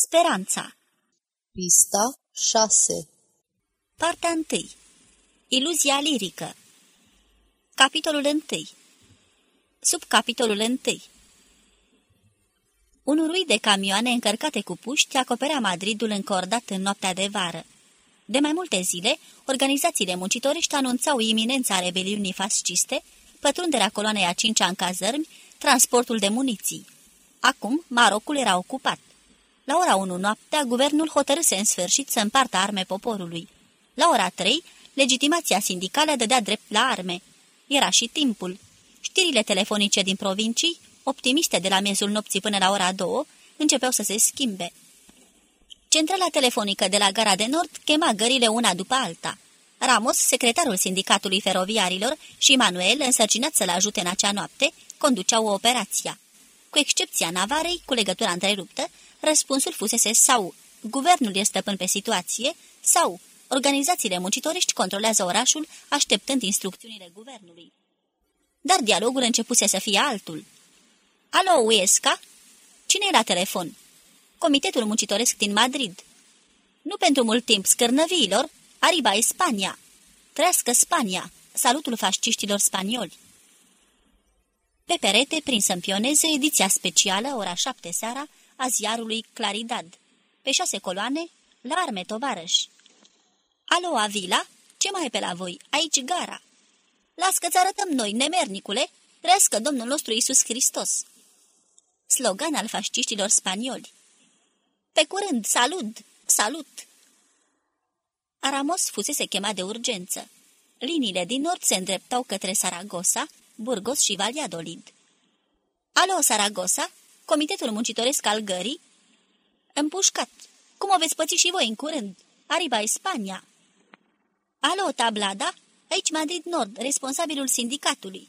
Speranța Pista 6 Partea 1 Iluzia lirică Capitolul 1 Subcapitolul 1 Un urui de camioane încărcate cu puști acoperea Madridul încordat în noaptea de vară. De mai multe zile, organizațiile muncitoriști anunțau iminența rebeliunii fasciste, pătrunderea coloanei a cincea în cazărmi, transportul de muniții. Acum, Marocul era ocupat. La ora 1 noaptea, guvernul hotărâse în sfârșit să împartă arme poporului. La ora 3, legitimația sindicală dădea drept la arme. Era și timpul. Știrile telefonice din provincii, optimiste de la miezul nopții până la ora 2, începeau să se schimbe. Centrala telefonică de la gara de nord chema gările una după alta. Ramos, secretarul sindicatului feroviarilor, și Manuel, însărcinat să-l ajute în acea noapte, conduceau operația. Cu excepția Navarei, cu legătura întreruptă, răspunsul fusese sau guvernul este stăpân pe situație sau organizațiile muncitoriști controlează orașul așteptând instrucțiunile guvernului. Dar dialogul începuse să fie altul. Alo, Uesca? Cine e la telefon? Comitetul muncitoresc din Madrid. Nu pentru mult timp, scârnăviilor, Ariba e Spania. Trească Spania! Salutul fasciștilor spanioli! Pe perete, prins în pioneze, ediția specială, ora șapte seara, a ziarului Claridad. Pe șase coloane, la arme, tovarăș. Alo, Avila? Ce mai e pe la voi? Aici gara. Las că-ți arătăm noi, nemernicule, trească Domnul nostru Isus Hristos. Slogan al fasciștilor spanioli. Pe curând, salut, salut! Aramos fusese chemat de urgență. Liniile din nord se îndreptau către Saragossa, Burgos și Valladolid. Alo, Saragossa? Comitetul muncitoresc al gării? Împușcat. Cum o veți păți și voi în curând? Ariba Spania. Alo, Tablada? Aici Madrid Nord, responsabilul sindicatului.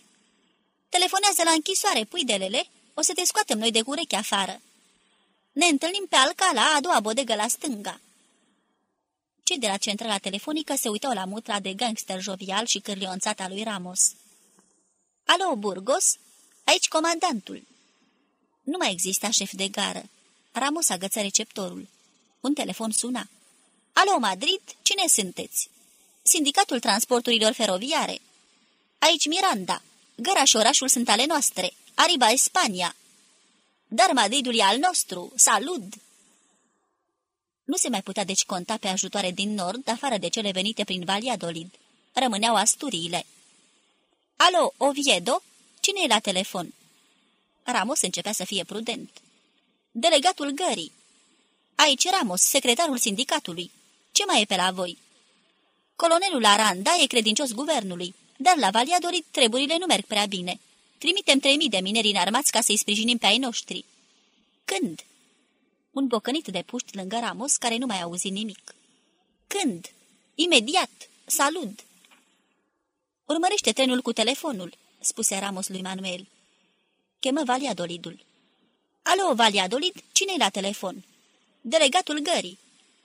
Telefonează la închisoare, puidelele. O să te scoatem noi de cureche afară. Ne întâlnim pe Alcala, a doua bodegă la stânga. Cei de la centrala telefonică se uitau la mutra de gangster jovial și cârlionțat al lui Ramos. Alo, Burgos? Aici comandantul. Nu mai exista șef de gară. Ramos agăță receptorul. Un telefon suna. Alo, Madrid? Cine sunteți? Sindicatul Transporturilor Feroviare. Aici Miranda. Gara și orașul sunt ale noastre. Ariba Spania. Dar Madridul e al nostru. Salut! Nu se mai putea deci conta pe ajutoare din nord, afară de cele venite prin Valladolid. Rămâneau Asturiile. Alo, Oviedo? Cine e la telefon?" Ramos începea să fie prudent. Delegatul gării. Aici Ramos, secretarul sindicatului. Ce mai e pe la voi?" Colonelul Aranda e credincios guvernului, dar la Valladolid treburile nu merg prea bine. Trimitem trei mii de mineri înarmați ca să-i sprijinim pe ai noștri." Când?" Un bocănit de puști lângă Ramos, care nu mai auzi nimic. Când? Imediat! Salut! Urmărește trenul cu telefonul, spuse Ramos lui Manuel. Chemă Valiadolidul. Alo, Valiadolid, cine e la telefon? Delegatul gării.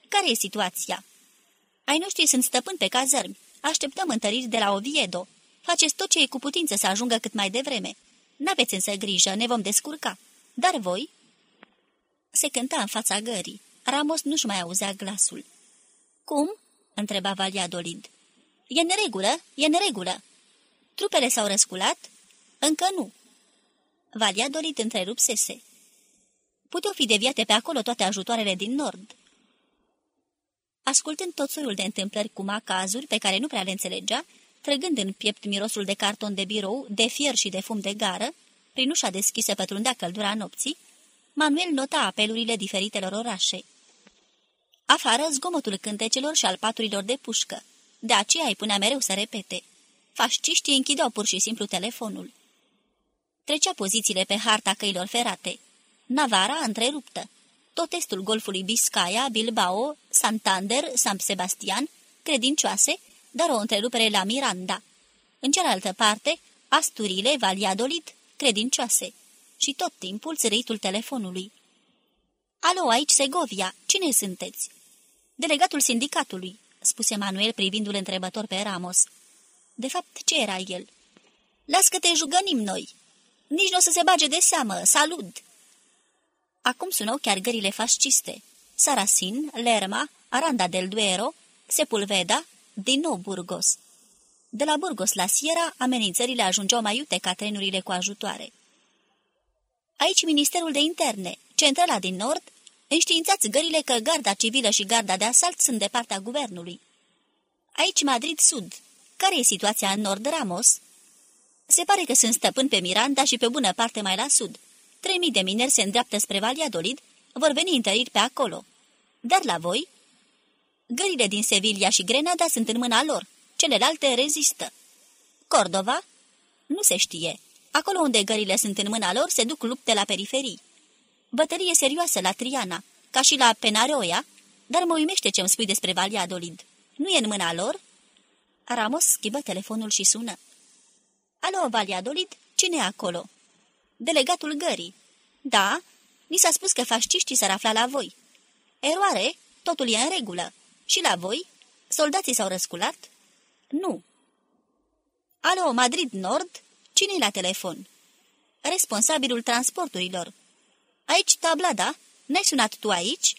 Care e situația? Ai noștri sunt stăpâni pe cazărmi. Așteptăm întăriri de la Oviedo. Faceți tot ce e cu putință să ajungă cât mai devreme. N-aveți însă grijă, ne vom descurca. Dar voi? Se cânta în fața gării. Ramos nu-și mai auzea glasul. Cum?" întreba Valiadolid. E în regulă, e în regulă." Trupele s-au răsculat?" Încă nu." Valiadolid întrerupsese. Puteau fi deviate pe acolo toate ajutoarele din nord." Ascultând tot soiul de întâmplări cu macazuri pe care nu prea le înțelegea, trăgând în piept mirosul de carton de birou, de fier și de fum de gară, prin ușa deschisă pătrundea căldura nopții, Manuel nota apelurile diferitelor orașe. Afară, zgomotul cântecelor și al paturilor de pușcă. De aceea îi punea mereu să repete. Fasciștii închideau pur și simplu telefonul. Trecea pozițiile pe harta căilor ferate. Navara întreruptă. Tot estul golfului Biscaya, Bilbao, Santander, San Sebastian, credincioase, dar o întrerupere la Miranda. În cealaltă parte, Asturile, Valladolid, credincioase și tot timpul țărâitul telefonului. Alo, aici Segovia, cine sunteți?" Delegatul sindicatului," spuse Manuel privindul întrebător pe Ramos. De fapt, ce era el? Las că te jugănim noi. Nici nu o să se bage de seamă, salut!" Acum sunau chiar gările fasciste. Sarasin, Lerma, Aranda del Duero, Sepulveda, din nou Burgos. De la Burgos la Sierra, amenințările ajungeau mai iute ca trenurile cu ajutoare. Aici Ministerul de Interne, centrala din nord, înștiințați gările că garda civilă și garda de asalt sunt de partea guvernului. Aici Madrid Sud. Care e situația în nord Ramos? Se pare că sunt stăpân pe Miranda și pe bună parte mai la sud. 3000 de mineri se îndreaptă spre Valladolid, vor veni întăriri pe acolo. Dar la voi? Gările din Sevilla și Grenada sunt în mâna lor, celelalte rezistă. Cordova? Nu se știe. Acolo unde gările sunt în mâna lor, se duc lupte la periferii. Bătălie serioasă la Triana, ca și la Penaroia, dar mă uimește ce-mi spui despre Valladolid. Nu e în mâna lor?" Ramos schimbă telefonul și sună. Alo, Valladolid, cine e acolo?" Delegatul gării." Da, ni s-a spus că fasciștii s-ar afla la voi." Eroare, totul e în regulă. Și la voi? Soldații s-au răsculat?" Nu." Alo, Madrid Nord, cine-i la telefon?" Responsabilul transporturilor." Aici tablada? N-ai sunat tu aici?"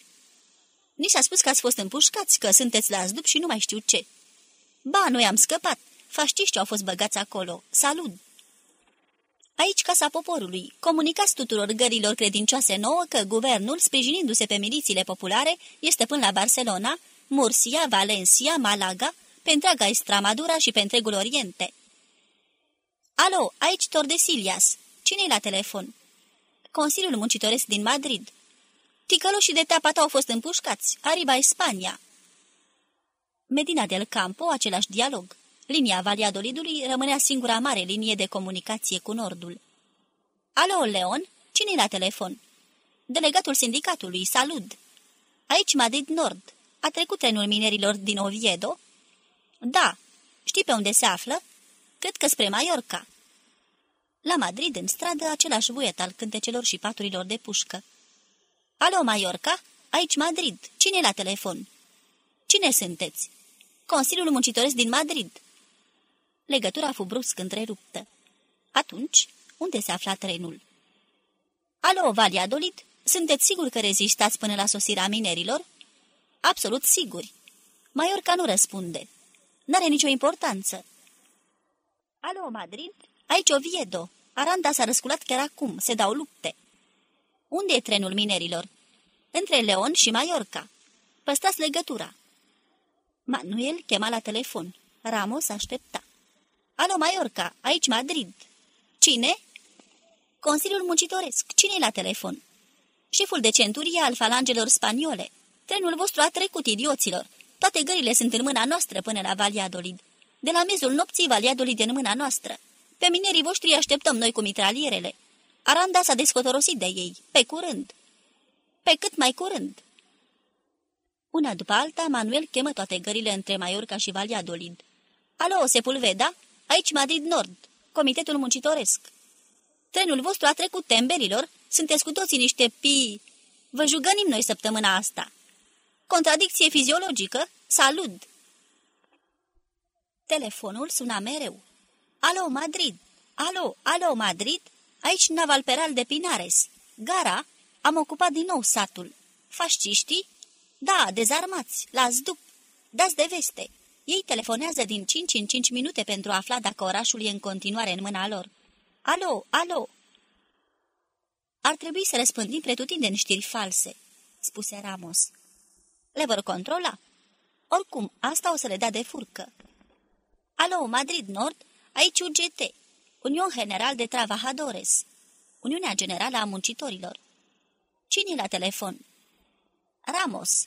Ni s-a spus că ați fost împușcați, că sunteți la zdup și nu mai știu ce." Ba, noi am scăpat. Faștiștii au fost băgați acolo. Salut!" Aici Casa Poporului. Comunicați tuturor gărilor credincioase nouă că guvernul, sprijinindu-se pe milițiile populare, este până la Barcelona, Murcia, Valencia, Malaga, pe întreaga Estramadura și pe întregul Oriente. Alo, aici Tordesilias. Cine-i la telefon? Consiliul Muncitoresc din Madrid. Ticăloșii de tapata au fost împușcați. Ariba Spania. Medina del Campo, același dialog. Linia Valladolidului rămânea singura mare linie de comunicație cu Nordul. Alo, Leon? cine la telefon? Delegatul sindicatului, salut! Aici Madrid Nord. A trecut trenul minerilor din Oviedo? Da. Știi pe unde se află? Cred că spre Mallorca. La Madrid, în stradă, același vuiet al cântecelor și paturilor de pușcă. Alo, Mallorca? Aici Madrid. Cine la telefon? Cine sunteți? Consiliul Muncitoresc din Madrid. Legătura fu brusc întreruptă. Atunci, unde se afla trenul? Alo, Valladolid, sunteți siguri că rezistați până la sosirea minerilor? Absolut siguri. Maiorca nu răspunde. N-are nicio importanță. Alo, Madrid? Aici Oviedo. Aranda s-a răsculat chiar acum. Se dau lupte. Unde e trenul minerilor? Între Leon și Maiorca. Păstați legătura. Manuel chema la telefon. Ramos aștepta. Alo, Maiorca, aici Madrid. Cine? Consiliul Muncitoresc. cine la telefon? Șeful de centurie al falangelor spaniole. Trenul vostru a trecut, idioților. Toate gările sunt în mâna noastră până la Valladolid. De la mezul nopții, Valladolid în mâna noastră. Pe minerii voștri așteptăm noi cu mitralierele. Aranda s-a descotorosit de ei. Pe curând. Pe cât mai curând. Una după alta, Manuel chemă toate gările între Maiorca și Valladolid. Alo, Sepulveda? Aici Madrid Nord, Comitetul Muncitoresc. Trenul vostru a trecut temberilor, sunteți cu toții niște pi... Vă jugănim noi săptămâna asta. Contradicție fiziologică? Salut! Telefonul suna mereu. Alo, Madrid! Alo, alo, Madrid! Aici Navalperal de Pinares. Gara, am ocupat din nou satul. Fasciștii? Da, dezarmați, la zdup. Dați de veste. Ei telefonează din 5 în 5 minute pentru a afla dacă orașul e în continuare în mâna lor. Alo, alo! Ar trebui să răspândim pretutindeni știri false, spuse Ramos. Le vor controla. Oricum, asta o să le dea de furcă. Alo, Madrid Nord, aici UGT, Union General de Trabajadores, Uniunea Generală a Muncitorilor. Cine la telefon? Ramos.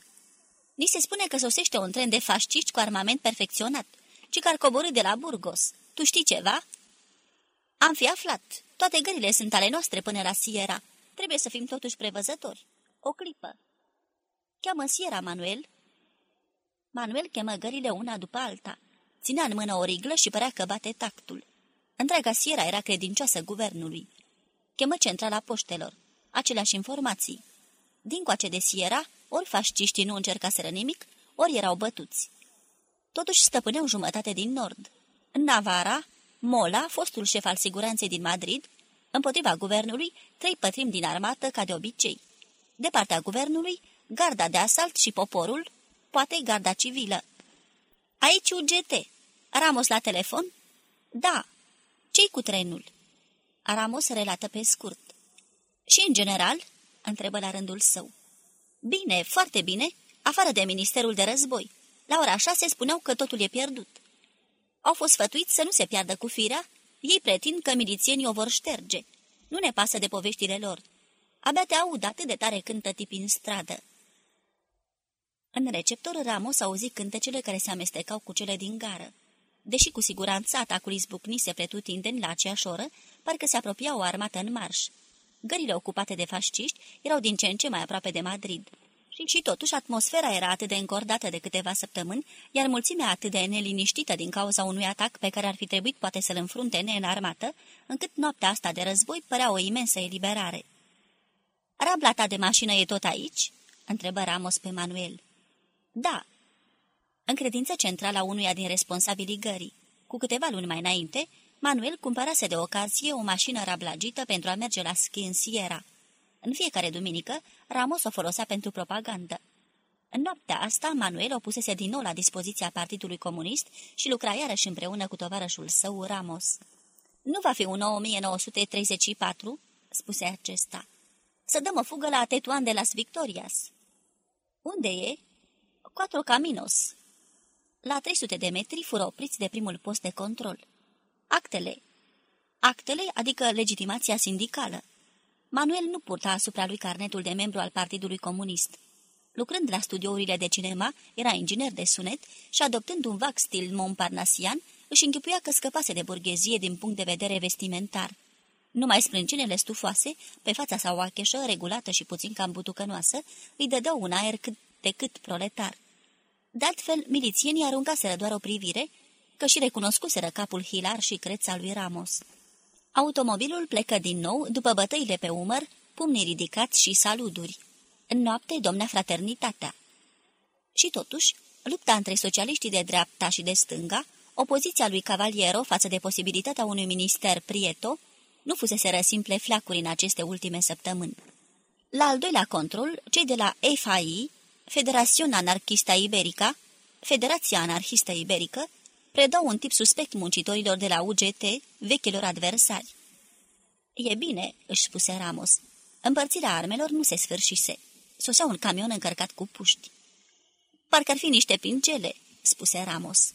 Ni se spune că sosește un tren de fasciști cu armament perfecționat, ci că ar coborâ de la Burgos. Tu știi ceva?" Am fi aflat. Toate gările sunt ale noastre până la Sierra. Trebuie să fim totuși prevăzători. O clipă. Cheamă Sierra, Manuel." Manuel chemă gările una după alta. Ținea în mână o riglă și părea că bate tactul. Întreaga Sierra era credincioasă guvernului. Chemă centrala poștelor. Aceleași informații. Dincoace de Sierra, ori fasciștii nu încercaseră nimic, ori erau bătuți. Totuși stăpâneau jumătate din nord. În Navara, Mola, fostul șef al siguranței din Madrid, împotriva guvernului, trei pătrimi din armată ca de obicei. De partea guvernului, Garda de asalt și poporul, poate garda civilă. Aici UGT. Ramos la telefon? Da. ce cu trenul? Ramos relată pe scurt. Și în general? Întrebă la rândul său. Bine, foarte bine, afară de Ministerul de Război. La ora șase spuneau că totul e pierdut. Au fost sfătuiți să nu se piardă cu firea, ei pretind că milițienii o vor șterge. Nu ne pasă de poveștile lor. Abia te aud atât de tare cântă tipi în stradă. În receptor Ramos auzi cântecele care se amestecau cu cele din gară. Deși cu siguranță atacul izbucnise pretutindeni la aceeași oră, parcă se apropia o armată în marș. Gările ocupate de fasciști erau din ce în ce mai aproape de Madrid. Și, și totuși atmosfera era atât de încordată de câteva săptămâni, iar mulțimea atât de neliniștită din cauza unui atac pe care ar fi trebuit poate să-l înfrunte neînarmată, încât noaptea asta de război părea o imensă eliberare. Rabla ta de mașină e tot aici?" întrebă Ramos pe Manuel. Da. În credință centrală a unuia din responsabilii gării. Cu câteva luni mai înainte, Manuel cumpărase de ocazie o mașină rablagită pentru a merge la schi în Sierra. În fiecare duminică, Ramos o folosea pentru propagandă. În noaptea asta, Manuel o pusese din nou la dispoziția Partidului Comunist și lucra iarăși împreună cu tovarășul său, Ramos. Nu va fi un 1934?" spuse acesta. Să dăm o fugă la Tetuan de las Victorias." Unde e?" Quattro Caminos." La 300 de metri fură opriți de primul post de control. Actele. Actele, adică legitimația sindicală. Manuel nu purta asupra lui carnetul de membru al Partidului Comunist. Lucrând la studiourile de cinema, era inginer de sunet și, adoptând un vag stil montparnasian, își închipuia că scăpase de burghezie din punct de vedere vestimentar. Numai sprâncinele stufoase, pe fața sa oacheșă, regulată și puțin cam butucănoasă, îi dădeau un aer cât de cât proletar. De altfel, milițienii aruncaseră doar o privire, că și recunoscuseră capul hilar și creța lui Ramos. Automobilul plecă din nou, după bătăile pe umăr, pumnii ridicați și saluduri. În noapte domnea fraternitatea. Și totuși, lupta între socialiștii de dreapta și de stânga, opoziția lui Cavaliero față de posibilitatea unui minister Prieto, nu fusese simple flacuri în aceste ultime săptămâni. La al doilea control, cei de la FAI, Federațiunea Anarchistă Iberica, Federația Anarhistă Iberică, predau un tip suspect muncitorilor de la UGT, vechilor adversari. E bine," își spuse Ramos. Împărțirea armelor nu se sfârșise. Sosea un camion încărcat cu puști. Parcă ar fi niște pingele," spuse Ramos.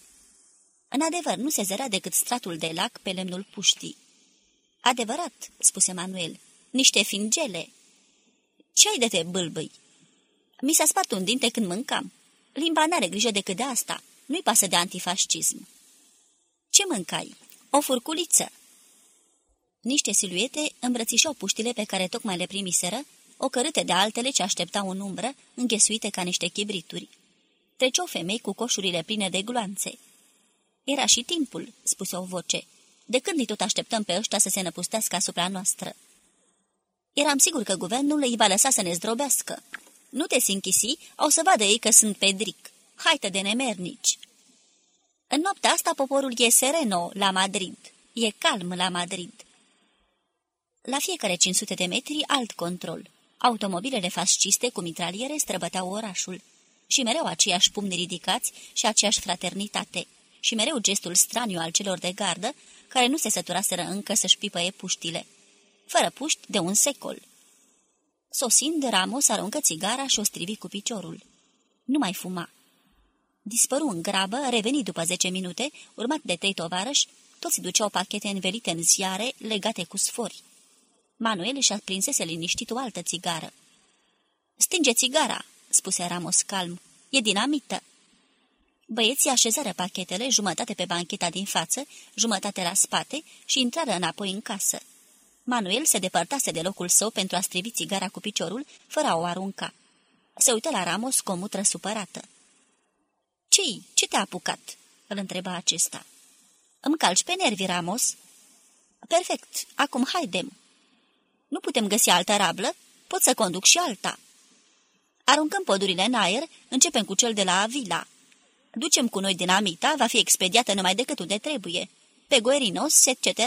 În adevăr, nu se zărea decât stratul de lac pe lemnul puștii. Adevărat," spuse Manuel, niște fingele." Ce ai de te bâlbâi?" Mi s-a spart un dinte când mâncam. Limba n-are grijă decât de asta. Nu-i pasă de antifascism. Ce mâncai? O furculiță. Niște siluete îmbrățișau puștile pe care tocmai le primiseră, ocărâte de altele ce așteptau în umbră, înghesuite ca niște chibrituri. Treceau femei cu coșurile pline de gloanțe. Era și timpul, spuse o voce. De când îi tot așteptăm pe ăștia să se năpustească asupra noastră? Eram sigur că guvernul îi va lăsa să ne zdrobească. Nu te sinchisi, au să vadă ei că sunt pedric. Haită de nemernici. În noaptea asta poporul e sereno la Madrid. E calm la Madrid. La fiecare 500 de metri, alt control. Automobilele fasciste cu mitraliere străbăteau orașul. Și mereu aceiași pumni ridicați și aceeași fraternitate. Și mereu gestul straniu al celor de gardă, care nu se săturaseră încă să-și pipăie puștile. Fără puști de un secol. Sosind, Ramos aruncă țigara și o strivi cu piciorul. Nu mai fuma. Dispăru în grabă, reveni după zece minute, urmat de trei tovarăși, toți duceau pachete învelite în ziare, legate cu sfori. Manuel și-a prinsese liniștit o altă țigară. Stinge țigara," spuse Ramos calm. E dinamită." Băieții așezară pachetele, jumătate pe bancheta din față, jumătate la spate și intrară înapoi în casă. Manuel se depărtase de locul său pentru a strivi țigara cu piciorul, fără a o arunca. Se uită la Ramos cu o mutră supărată. Ce-i? Ce te-a apucat?" îl întreba acesta. Îmi calci pe nervi, Ramos?" Perfect. Acum haidem." Nu putem găsi altă rablă? Pot să conduc și alta." Aruncăm podurile în aer, începem cu cel de la Avila. Ducem cu noi dinamita, va fi expediată numai decât unde trebuie. Pe Guerinos, etc.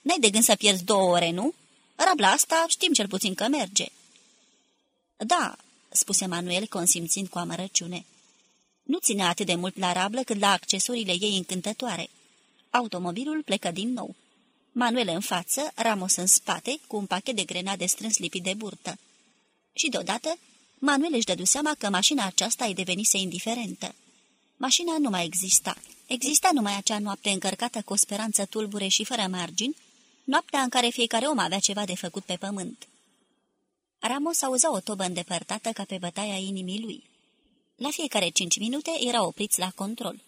N-ai de gând să pierzi două ore, nu? Rabla asta știm cel puțin că merge." Da, spuse Manuel, consimțind cu amărăciune. Nu ține atât de mult la rablă cât la accesoriile ei încântătoare. Automobilul plecă din nou. Manuel în față, Ramos în spate, cu un pachet de grenade strâns lipit de burtă. Și deodată, Manuel își dădu seama că mașina aceasta îi devenise indiferentă. Mașina nu mai exista. Exista numai acea noapte încărcată cu o speranță tulbure și fără margini, noaptea în care fiecare om avea ceva de făcut pe pământ. Ramos auzea o tobă îndepărtată ca pe bătaia inimii lui. La fiecare cinci minute era opriți la control.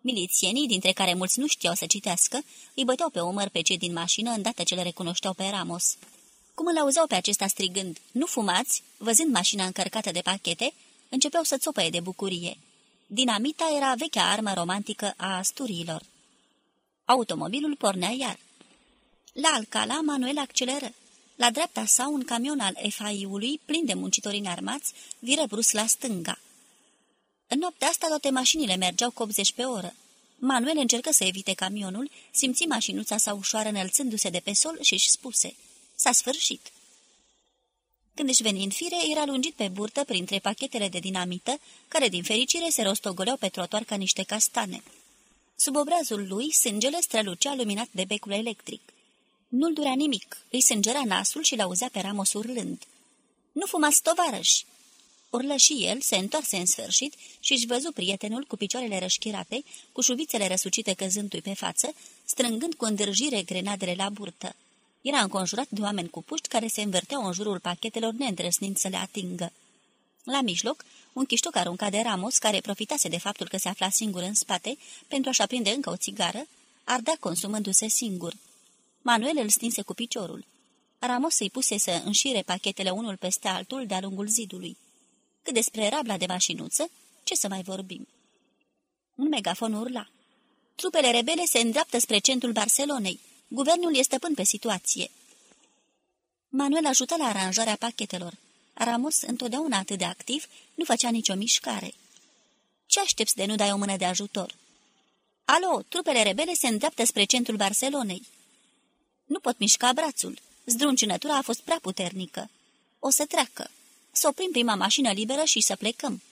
Milițienii, dintre care mulți nu știau să citească, îi băteau pe umăr pe cei din mașină îndată ce le recunoșteau pe Ramos. Cum îl auzeau pe acesta strigând, nu fumați, văzând mașina încărcată de pachete, începeau să țopăie de bucurie. Dinamita era vechea armă romantică a Asturiilor. Automobilul pornea iar. La Alcala, Manuel acceleră. La dreapta sa, un camion al FAI-ului, plin de muncitori înarmați, viră brus la stânga. În noaptea asta toate mașinile mergeau cu 80 pe oră. Manuel încercă să evite camionul, simți mașinuța sa ușoară înălțându-se de pe sol și își spuse, s-a sfârșit. Când își veni în fire, era lungit pe burtă printre pachetele de dinamită, care din fericire se rostogoleau pe trotuar ca niște castane. Sub obrazul lui, sângele strălucea luminat de becul electric. Nu-l durea nimic, îi sângera nasul și l-auzea pe Ramos urlând. Nu fumați, tovarăși!" Urlă și el, se întoarse în sfârșit și își văzu prietenul cu picioarele rășchirate, cu șuvițele răsucite căzându-i pe față, strângând cu îndârjire grenadele la burtă. Era înconjurat de oameni cu puști care se învârteau în jurul pachetelor neîndrăsnind să le atingă. La mijloc, un chiștoc aruncat de Ramos, care profitase de faptul că se afla singur în spate pentru a-și aprinde încă o țigară, ardea consumându-se singur. Manuel îl stinse cu piciorul. Ramos îi puse să înșire pachetele unul peste altul de-a lungul zidului. Cât despre rabla de mașinuță, ce să mai vorbim? Un megafon urla. Trupele rebele se îndreaptă spre centrul Barcelonei. Guvernul este stăpân pe situație. Manuel ajută la aranjarea pachetelor. Ramos, întotdeauna atât de activ, nu făcea nicio mișcare. Ce aștepți de nu dai o mână de ajutor? Alo, trupele rebele se îndreaptă spre centrul Barcelonei. Nu pot mișca brațul. Zdruncinătura a fost prea puternică. O să treacă. Să oprim prima mașină liberă și să plecăm.